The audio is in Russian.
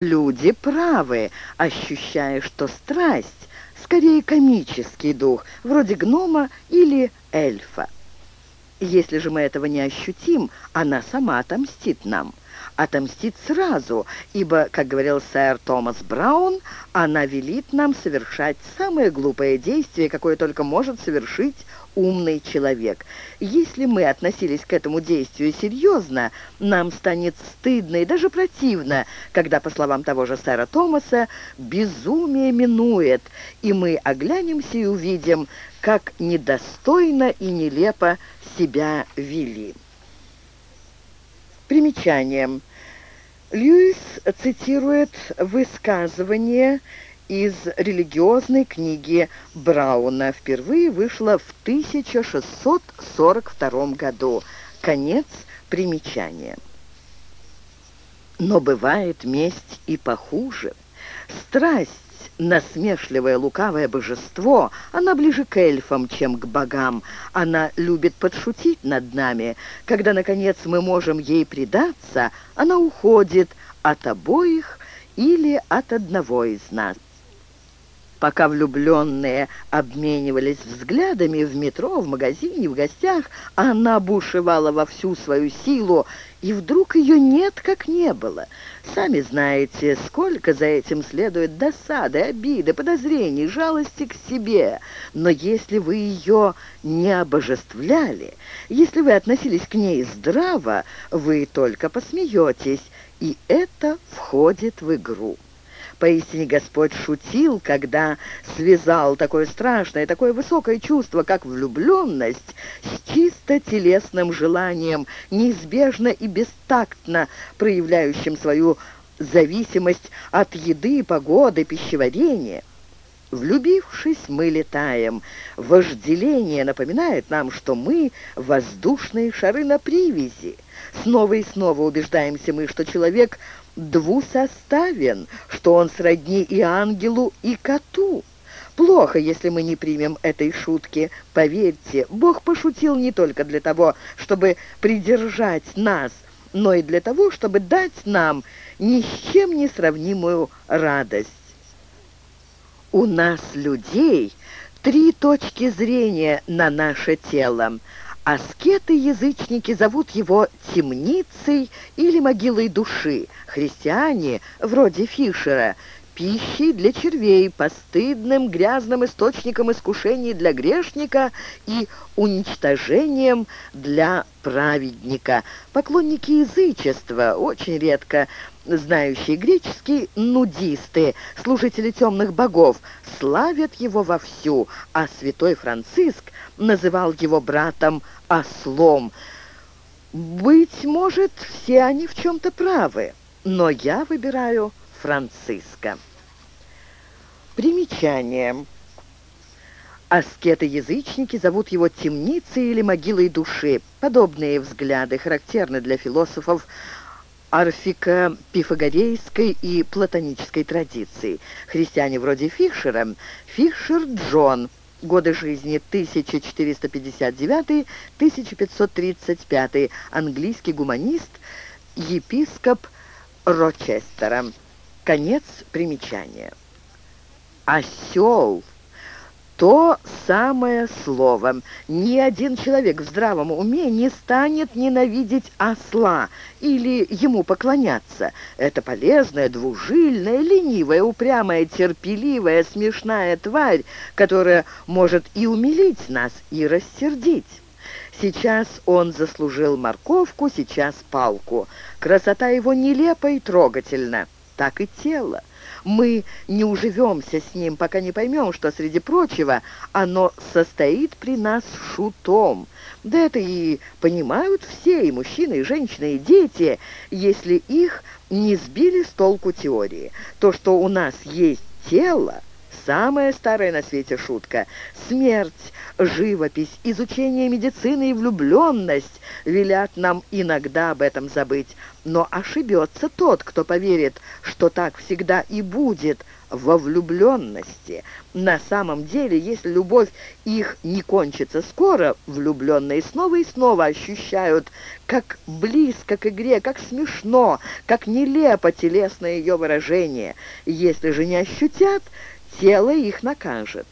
Люди правы, ощущая, что страсть скорее комический дух, вроде гнома или эльфа. Если же мы этого не ощутим, она сама отомстит нам отомстит сразу, ибо, как говорил сэр Томас Браун, она велит нам совершать самое глупое действие, какое только может совершить умный человек. Если мы относились к этому действию серьезно, нам станет стыдно и даже противно, когда, по словам того же сэра Томаса, безумие минует, и мы оглянемся и увидим, как недостойно и нелепо себя вели. Примечанием. Льюис цитирует высказывание из религиозной книги Брауна. Впервые вышла в 1642 году. Конец примечания. Но бывает месть и похуже. Страсть насмешливое лукавое божество, она ближе к эльфам, чем к богам. Она любит подшутить над нами. Когда, наконец, мы можем ей предаться, она уходит от обоих или от одного из нас. Пока влюбленные обменивались взглядами в метро, в магазине, в гостях, она бушевала во всю свою силу, и вдруг ее нет, как не было. Сами знаете, сколько за этим следует досады, обиды, подозрений, жалости к себе. Но если вы ее не обожествляли, если вы относились к ней здраво, вы только посмеетесь, и это входит в игру. Поистине Господь шутил, когда связал такое страшное, такое высокое чувство, как влюбленность, с чисто телесным желанием, неизбежно и бестактно проявляющим свою зависимость от еды, погоды, пищеварения. Влюбившись, мы летаем. Вожделение напоминает нам, что мы — воздушные шары на привязи. Снова и снова убеждаемся мы, что человек двусоставен, что он сродни и ангелу, и коту. Плохо, если мы не примем этой шутки. Поверьте, Бог пошутил не только для того, чтобы придержать нас, но и для того, чтобы дать нам ни с чем не сравнимую радость. У нас, людей, три точки зрения на наше тело. Аскеты-язычники зовут его темницей или могилой души. Христиане, вроде Фишера, пищей для червей, постыдным грязным источником искушений для грешника и уничтожением для праведника. Поклонники язычества, очень редко знающие греческий, нудисты, служители темных богов, славят его вовсю, а святой Франциск называл его братом ослом. Быть может, все они в чем-то правы, но я выбираю Франциска. Примечание. Аскеты-язычники зовут его темницей или могилой души. Подобные взгляды характерны для философов арфика пифагорейской и платонической традиции. Христиане вроде Фишера. Фишер Джон. Годы жизни 1459-1535. Английский гуманист, епископ Рочестера. Конец примечания. Осел то самое слово. Ни один человек в здравом уме не станет ненавидеть осла или ему поклоняться. Это полезная, двужильная, ленивая, упрямая, терпеливая, смешная тварь, которая может и умилить нас, и рассердить. Сейчас он заслужил морковку, сейчас палку. Красота его нелепа и трогательна, так и тело. Мы не уживемся с ним, пока не поймем, что, среди прочего, оно состоит при нас шутом. Да это и понимают все, и мужчины, и женщины, и дети, если их не сбили с толку теории. То, что у нас есть тело, самая старая на свете шутка. Смерть живопись, изучение медицины и влюбленность велят нам иногда об этом забыть. Но ошибется тот, кто поверит, что так всегда и будет во влюбленности. На самом деле, если любовь их не кончится скоро, влюбленные снова и снова ощущают, как близко к игре, как смешно, как нелепо телесное ее выражение. Если же не ощутят, тело их накажет.